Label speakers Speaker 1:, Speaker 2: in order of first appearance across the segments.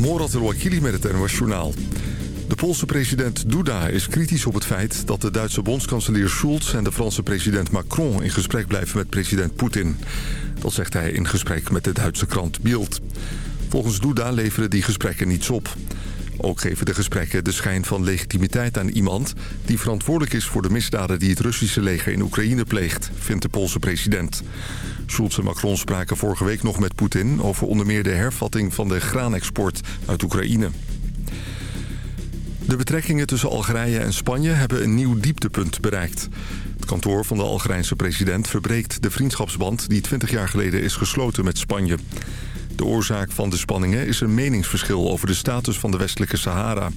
Speaker 1: Morat El-Wakili met het NOS Journaal. De Poolse president Duda is kritisch op het feit dat de Duitse bondskanselier Schulz... en de Franse president Macron in gesprek blijven met president Poetin. Dat zegt hij in gesprek met de Duitse krant Bild. Volgens Duda leveren die gesprekken niets op. Ook geven de gesprekken de schijn van legitimiteit aan iemand... die verantwoordelijk is voor de misdaden die het Russische leger in Oekraïne pleegt... vindt de Poolse president. Schulz en Macron spraken vorige week nog met Poetin... over onder meer de hervatting van de graanexport uit Oekraïne. De betrekkingen tussen Algerije en Spanje hebben een nieuw dieptepunt bereikt. Het kantoor van de Algerijnse president verbreekt de vriendschapsband... die 20 jaar geleden is gesloten met Spanje. De oorzaak van de spanningen is een meningsverschil over de status van de westelijke Sahara.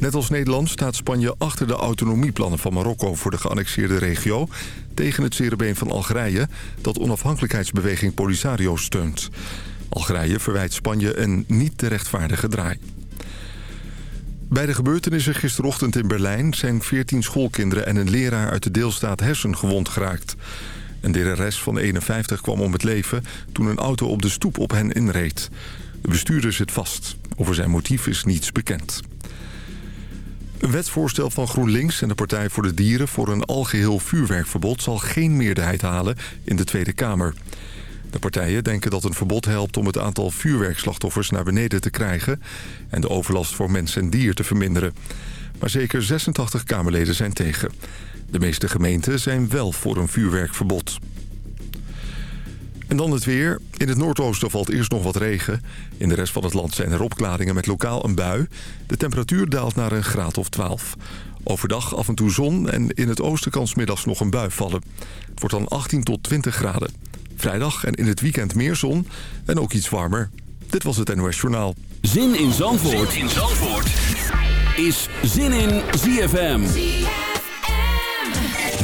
Speaker 1: Net als Nederland staat Spanje achter de autonomieplannen van Marokko voor de geannexeerde regio... tegen het cerebeen van Algerije dat onafhankelijkheidsbeweging Polisario steunt. Algerije verwijt Spanje een niet te rechtvaardige draai. Bij de gebeurtenissen gisterochtend in Berlijn zijn 14 schoolkinderen en een leraar uit de deelstaat Hessen gewond geraakt. Een DRS van 51 kwam om het leven toen een auto op de stoep op hen inreed. De bestuurder zit vast. Over zijn motief is niets bekend. Een wetsvoorstel van GroenLinks en de Partij voor de Dieren... voor een algeheel vuurwerkverbod zal geen meerderheid halen in de Tweede Kamer. De partijen denken dat een verbod helpt om het aantal vuurwerkslachtoffers naar beneden te krijgen... en de overlast voor mens en dier te verminderen. Maar zeker 86 Kamerleden zijn tegen. De meeste gemeenten zijn wel voor een vuurwerkverbod. En dan het weer. In het noordoosten valt eerst nog wat regen. In de rest van het land zijn er opklaringen met lokaal een bui. De temperatuur daalt naar een graad of 12. Overdag af en toe zon en in het oosten kan smiddags nog een bui vallen. Het wordt dan 18 tot 20 graden. Vrijdag en in het weekend meer zon en ook iets warmer. Dit was het NOS Journaal.
Speaker 2: Zin in Zandvoort, zin in Zandvoort. is Zin in ZFM.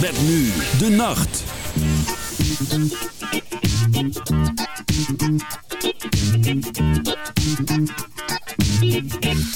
Speaker 2: Met nu de nacht. Thank you.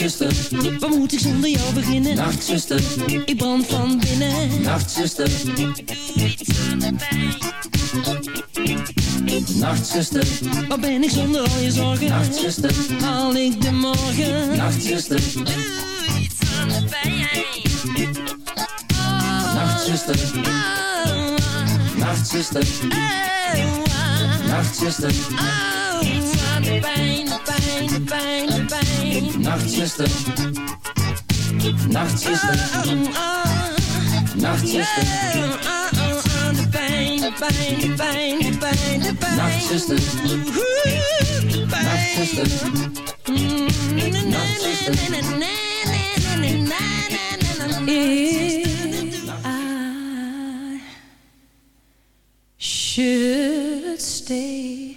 Speaker 3: Nachtzuster, Wat moet ik zonder jou beginnen?
Speaker 4: Nachtzuster,
Speaker 3: Ik brand van binnen.
Speaker 4: Nachtzuster.
Speaker 3: Nachtzuster,
Speaker 5: Waar ben ik zonder al je zorgen?
Speaker 3: Nachtzuster,
Speaker 5: Haal ik de morgen?
Speaker 3: Nachtzuster,
Speaker 5: Doe iets aan de pijn.
Speaker 3: Nachtzuster, Nachtzuster, Nachtzuster,
Speaker 5: oh, aan de pijn, pijn, pijn.
Speaker 3: Nachtzuster, Nachtzuster, Nachtzuster,
Speaker 5: de pijn, de pijn, de pijn, de pijn, de pijn.
Speaker 3: Nachtzuster. Nachtzuster,
Speaker 5: If I should stay,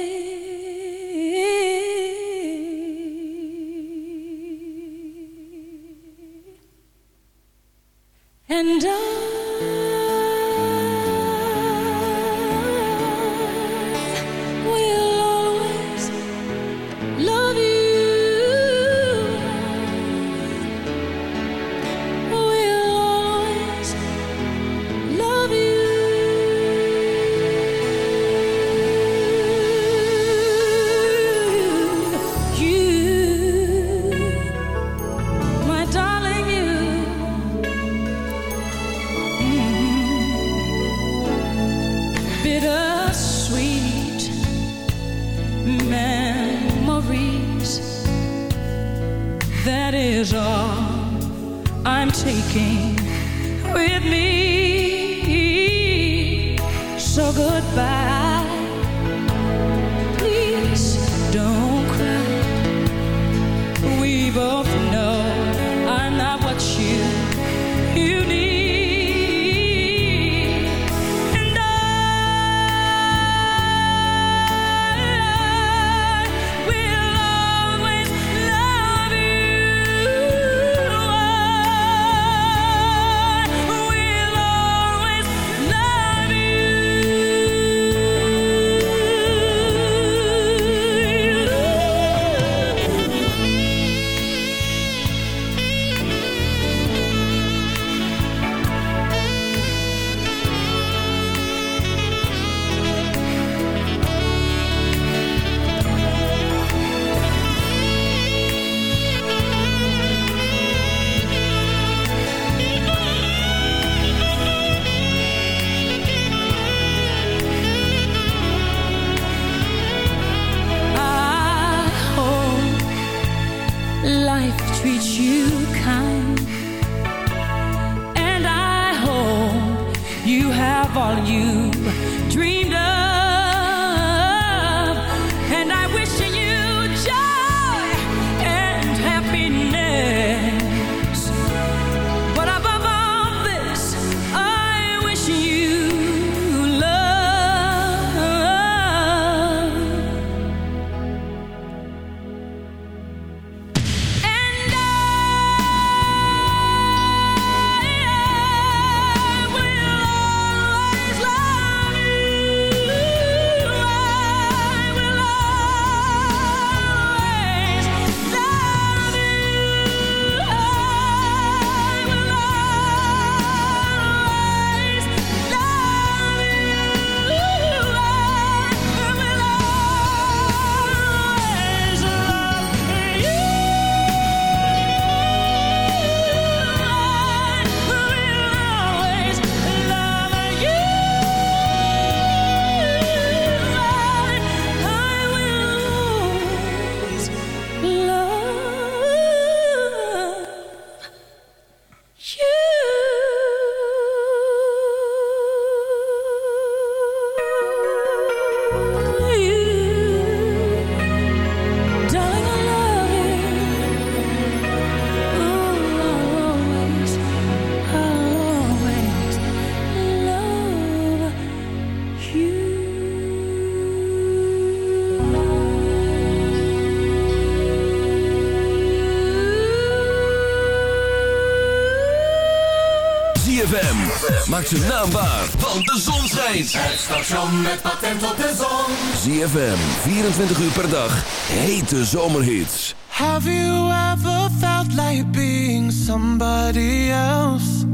Speaker 2: Maak zijn naam waar, want de zon schijnt.
Speaker 6: Het station met patent op de zon.
Speaker 2: ZFM, 24 uur per dag. Hete zomerhits.
Speaker 7: Have you ever felt like being somebody else?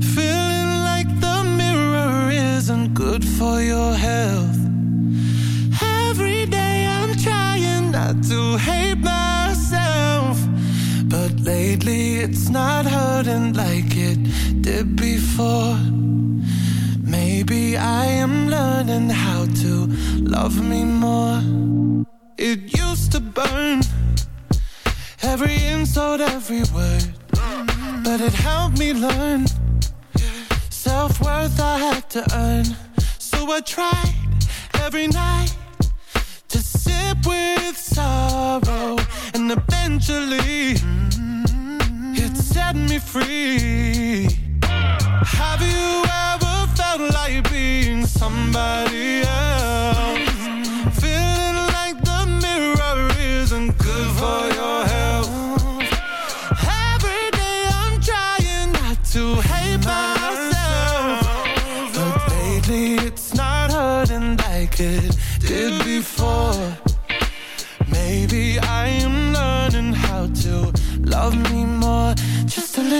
Speaker 7: Feeling like the mirror isn't good for your health. Every day I'm trying not to hate myself. But lately it's not hurting like it did before. Maybe I am learning how to love me more. It used to burn every insult, every word, but it helped me learn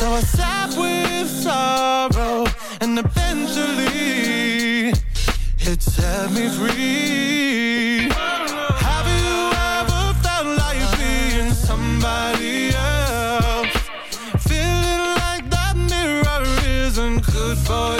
Speaker 7: So I sat with sorrow, and eventually it set me free. Have you ever felt like being somebody else? Feeling like that mirror isn't good for your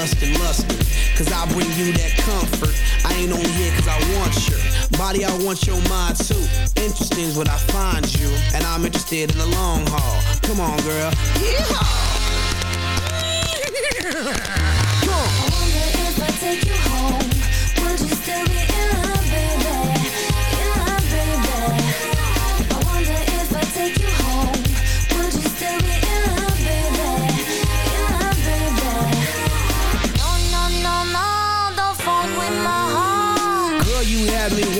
Speaker 7: Cause I bring you that comfort. I ain't on here cause I want your body, I want your mind too. Interesting is what I find you, and I'm interested in the
Speaker 8: long haul. Come on, girl. Yeah. Come on. I wonder if I take you home. Would you still be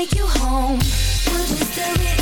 Speaker 9: take you home.
Speaker 10: We'll just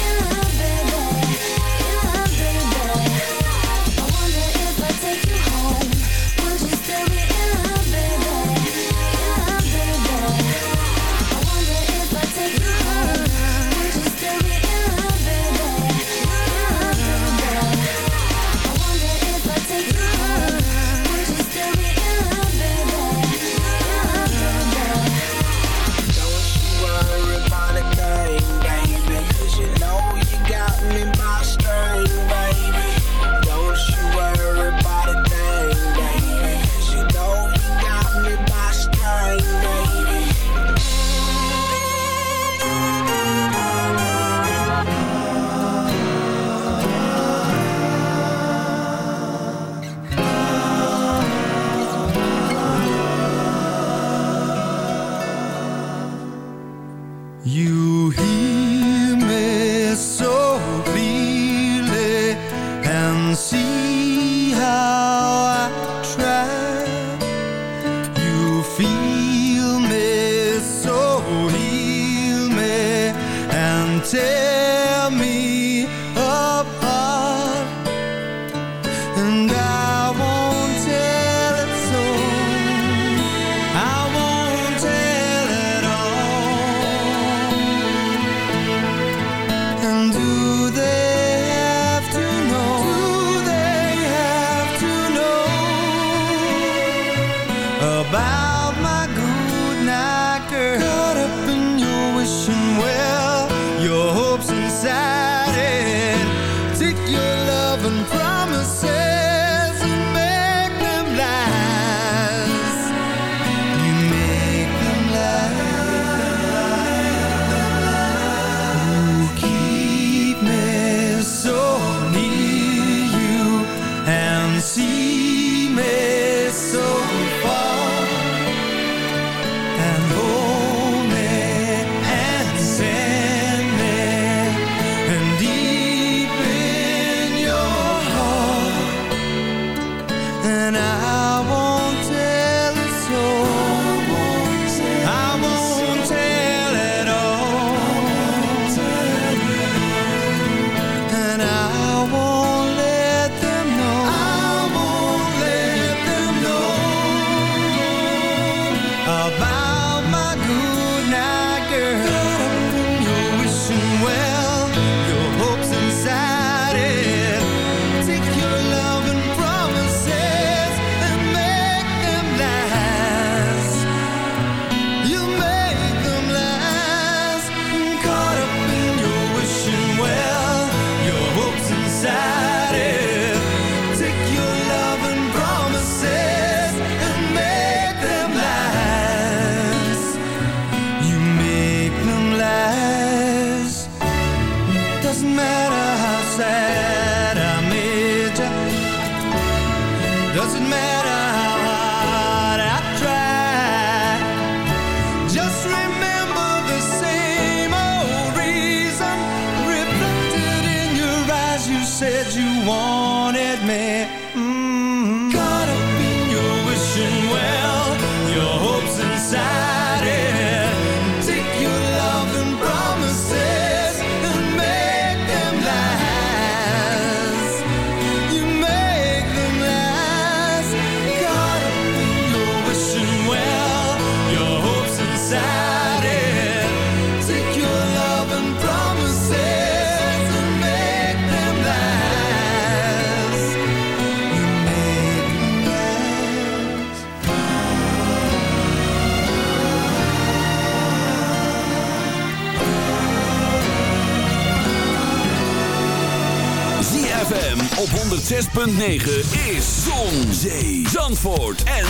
Speaker 2: 106.9 is Zon, Zee, Zandvoort en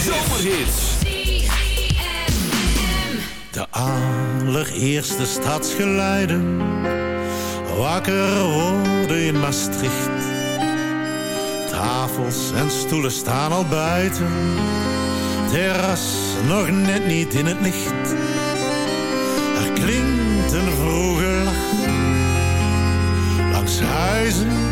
Speaker 2: Zomerhits.
Speaker 11: De allereerste stadsgeluiden Wakker worden in Maastricht Tafels en stoelen staan al buiten Terras nog net niet in het licht Er klinkt een vroege lach Langs huizen,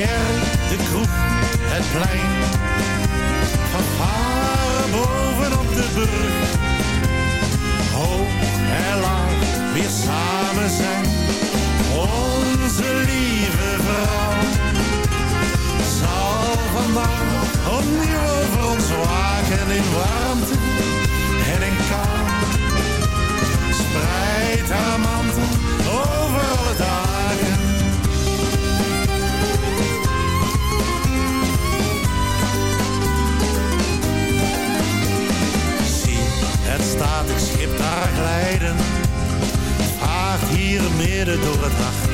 Speaker 11: kerk, de kroeg, het plein Van varen bovenop de brug Hoog en laag weer samen zijn Onze lieve vrouw Zal vandaag opnieuw over ons waken in warmte en in kou. Spreid haar mantel over alle dagen. Het statig schip daar glijden, vaart hier midden door het nacht.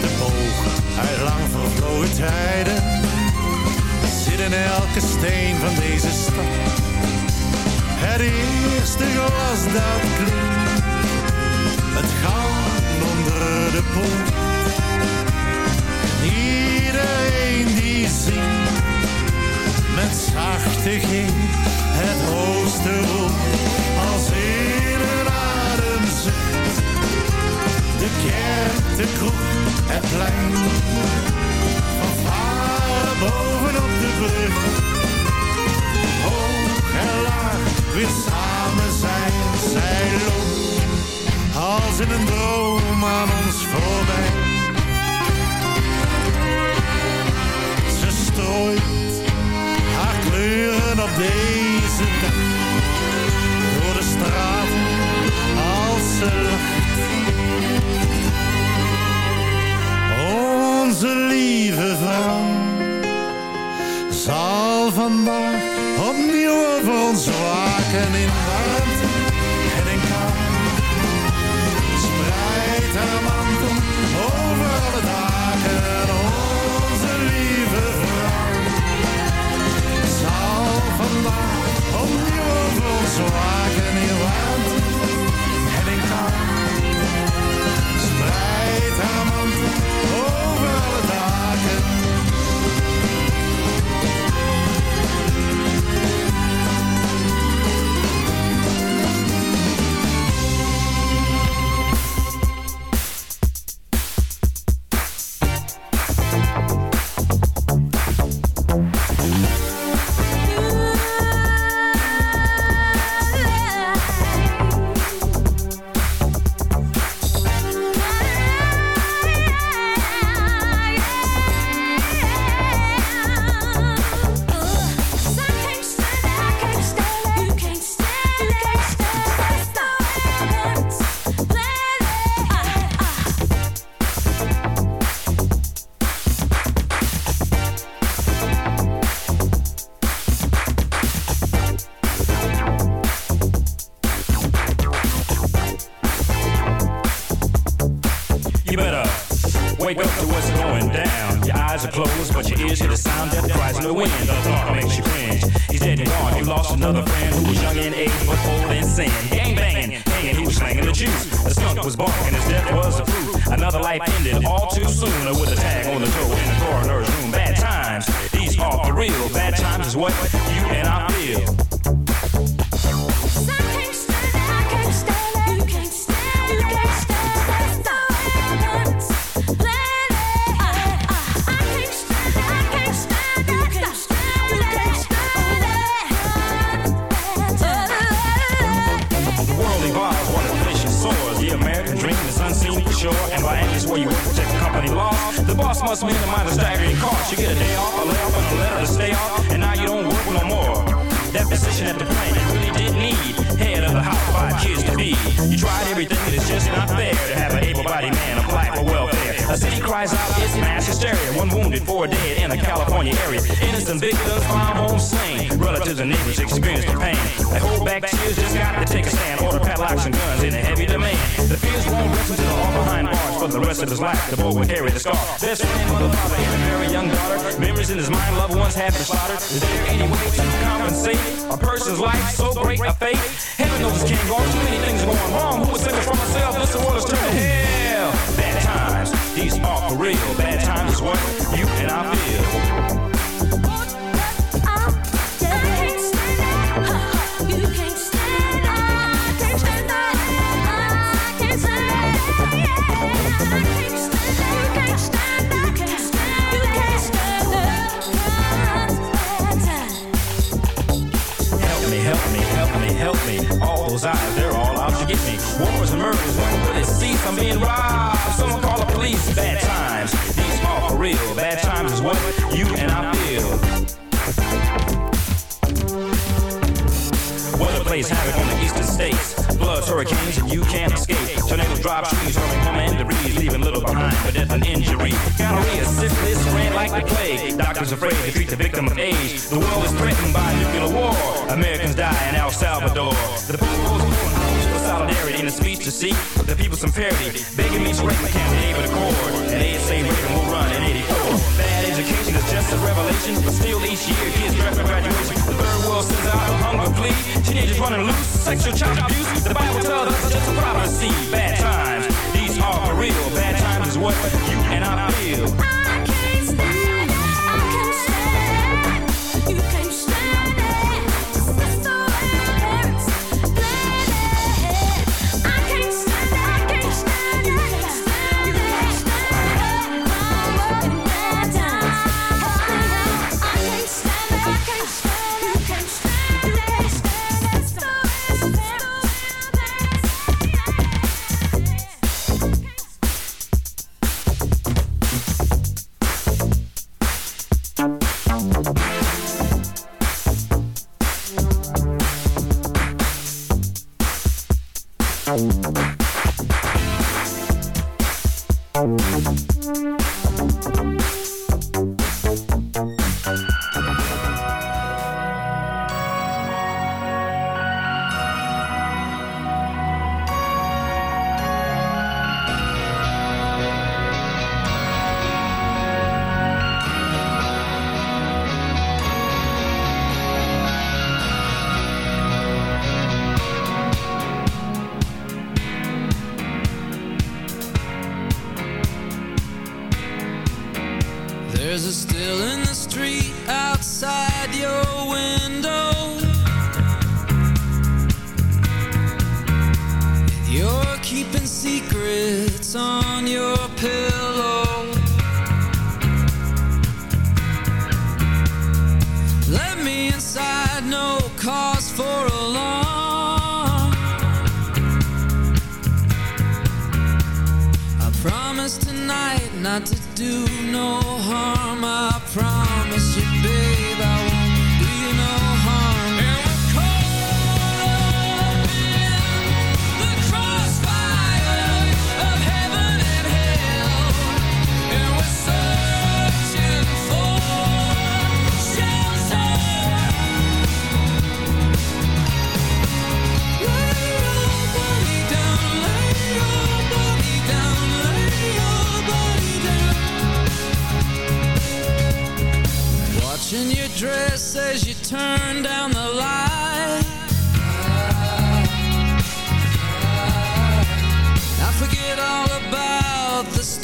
Speaker 11: De boog uit lang vervlogen tijden zit in elke steen van deze stad. Het eerste glas dat klinkt,
Speaker 12: Real, bad times is what you some
Speaker 13: parody.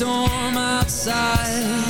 Speaker 13: storm outside.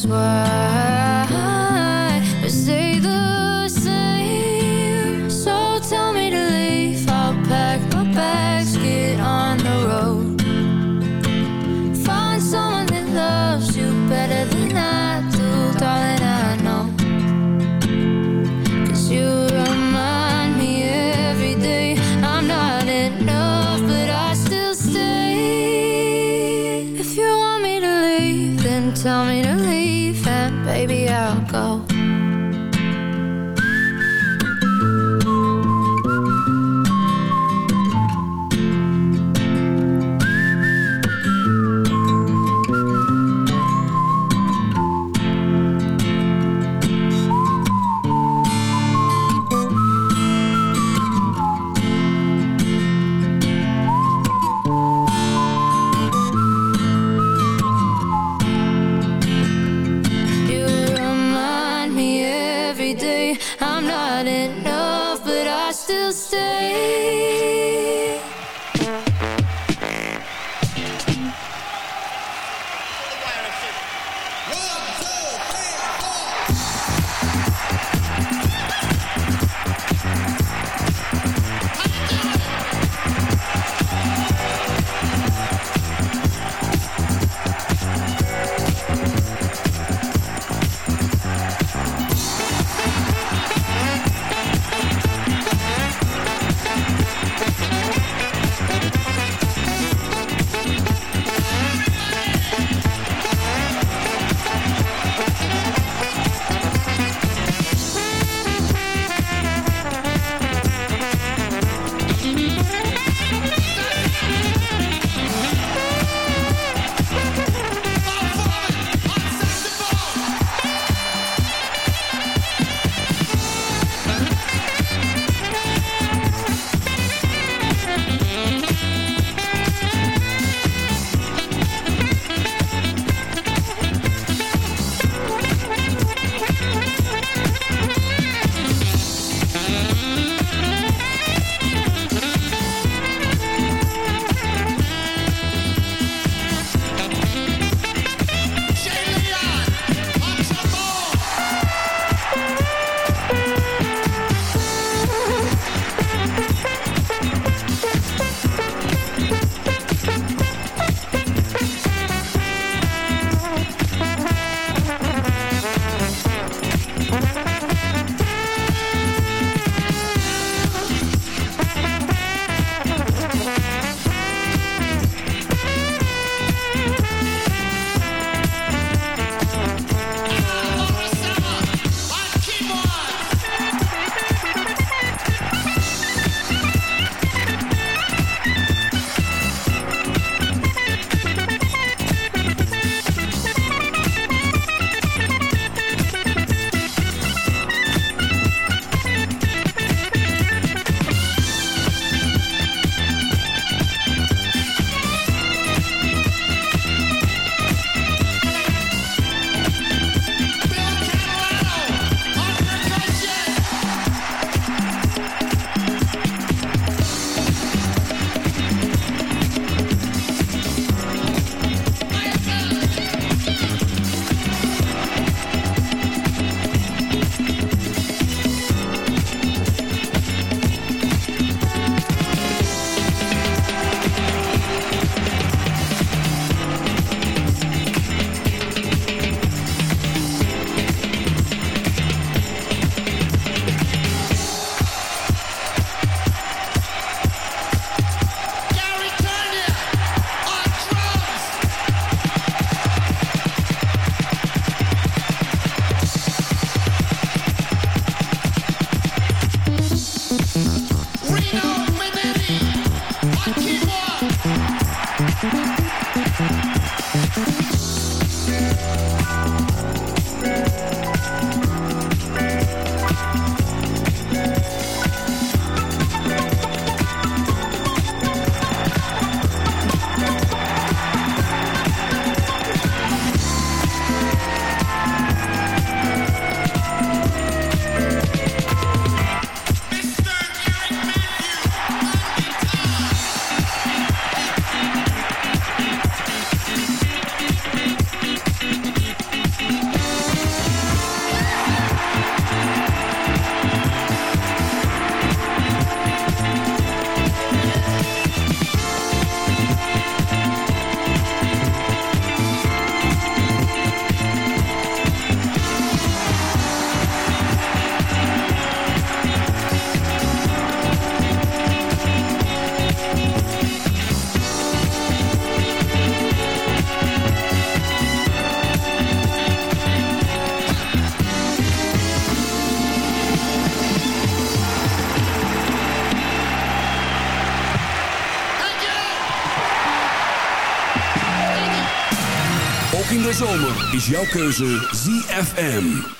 Speaker 9: this world. Is jouw keuze ZFM.